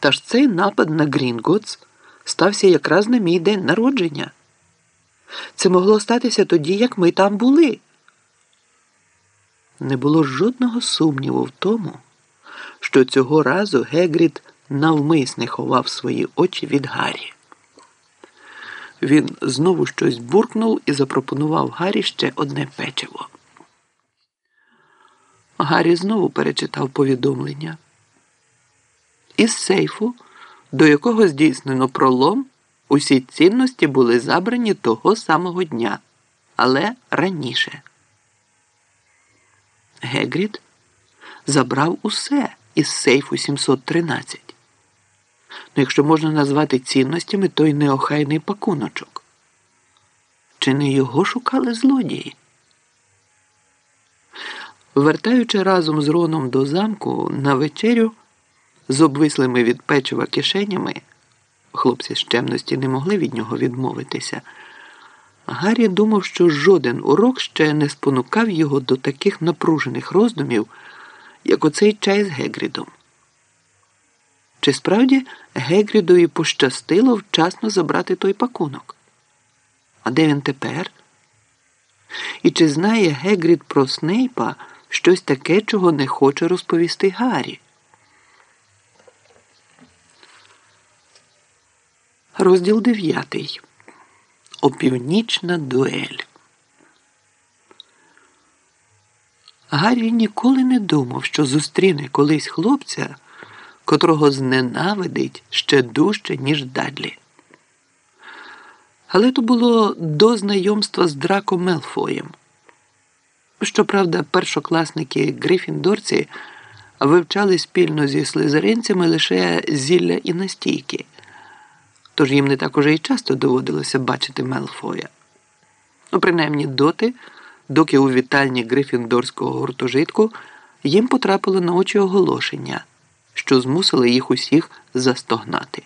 Та ж цей напад на Ґрінґотс стався якраз на мій день народження. Це могло статися тоді, як ми там були. Не було жодного сумніву в тому, що цього разу Гегрід навмисне ховав свої очі від Гаррі. Він знову щось буркнув і запропонував Гаррі ще одне печиво. Гаррі знову перечитав повідомлення. Із сейфу, до якого здійснено пролом, усі цінності були забрані того самого дня, але раніше. Гегрід забрав усе із сейфу 713. Ну, якщо можна назвати цінностями той неохайний пакуночок. Чи не його шукали злодії? Вертаючи разом з Роном до замку на вечерю з обвислими від печива кишенями, хлопці з чемності не могли від нього відмовитися. Гаррі думав, що жоден урок ще не спонукав його до таких напружених роздумів, як оцей чай з Гегрідом. Чи справді Гегрідові пощастило вчасно забрати той пакунок? А де він тепер? І чи знає Гегрід про Снейпа щось таке, чого не хоче розповісти Гаррі? Розділ дев'ятий. Опівнічна дуель. Гаррі ніколи не думав, що зустріне колись хлопця, котрого зненавидить ще дужче, ніж Дадлі. Але то було до знайомства з Драко Мелфоєм. Щоправда, першокласники Грифіндорці вивчали спільно зі слизеринцями лише зілля і настійки тож їм не так уже і часто доводилося бачити Мелфоя. Ну, принаймні доти, доки у вітальні Грифіндорського гуртожитку їм потрапило на очі оголошення, що змусили їх усіх застогнати.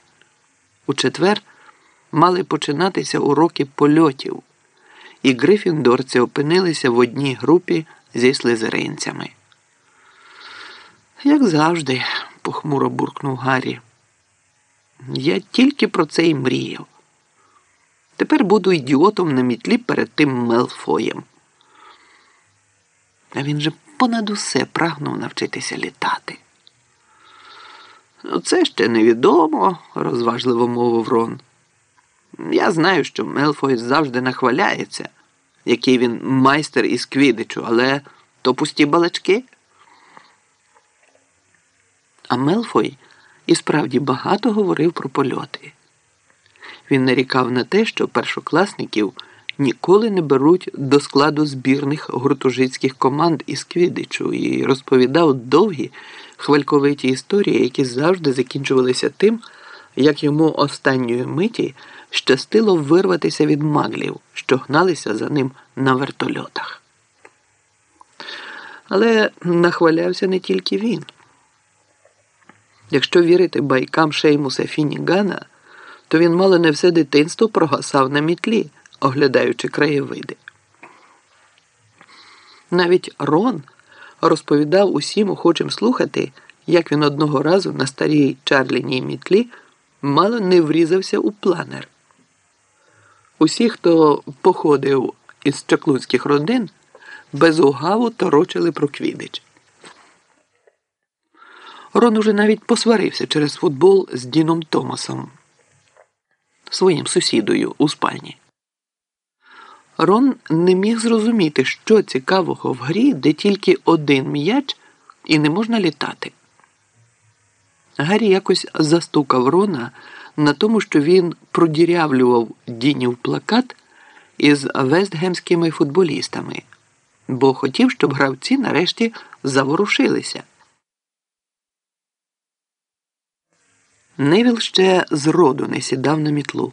У четвер мали починатися уроки польотів, і Грифіндорці опинилися в одній групі зі слизеринцями. Як завжди, похмуро буркнув Гаррі. Я тільки про це і мріяв. Тепер буду ідіотом на мітлі перед тим Мелфоєм. А він же понад усе прагнув навчитися літати. «Ну, це ще невідомо, розважливо мовив Рон. Я знаю, що Мелфой завжди нахваляється, який він майстер із квідичу, але то пусті балачки. А Мелфой і справді багато говорив про польоти. Він нарікав на те, що першокласників ніколи не беруть до складу збірних гуртожитських команд із Квідичу і розповідав довгі хвальковиті історії, які завжди закінчувалися тим, як йому останньої миті щастило вирватися від маглів, що гналися за ним на вертольотах. Але нахвалявся не тільки він. Якщо вірити байкам Шеймуса Фінігана, то він мало не все дитинство прогасав на мітлі, оглядаючи краєвиди. Навіть Рон розповідав усім охочим слухати, як він одного разу на старій Чарліній мітлі мало не врізався у планер. Усі, хто походив із чаклунських родин, без угаву торочили про квідич. Рон уже навіть посварився через футбол з Діном Томасом, своїм сусідою у спальні. Рон не міг зрозуміти, що цікавого в грі, де тільки один м'яч і не можна літати. Гаррі якось застукав Рона на тому, що він продірявлював Дінів плакат із вестгемськими футболістами, бо хотів, щоб гравці нарешті заворушилися. Невіл ще зроду не сідав на мітлу,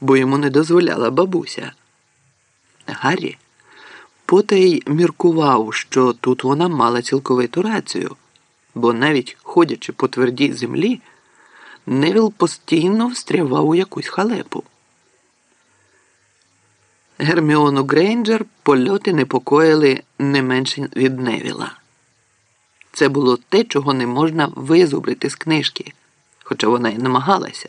бо йому не дозволяла бабуся. Гаррі потай міркував, що тут вона мала цілковиту рацію, бо навіть ходячи по твердій землі, Невіл постійно встрявав у якусь халепу. Герміону Грейнджер польоти непокоїли не менше від Невіла. Це було те, чого не можна визубрити з книжки хоча вона й намагалася.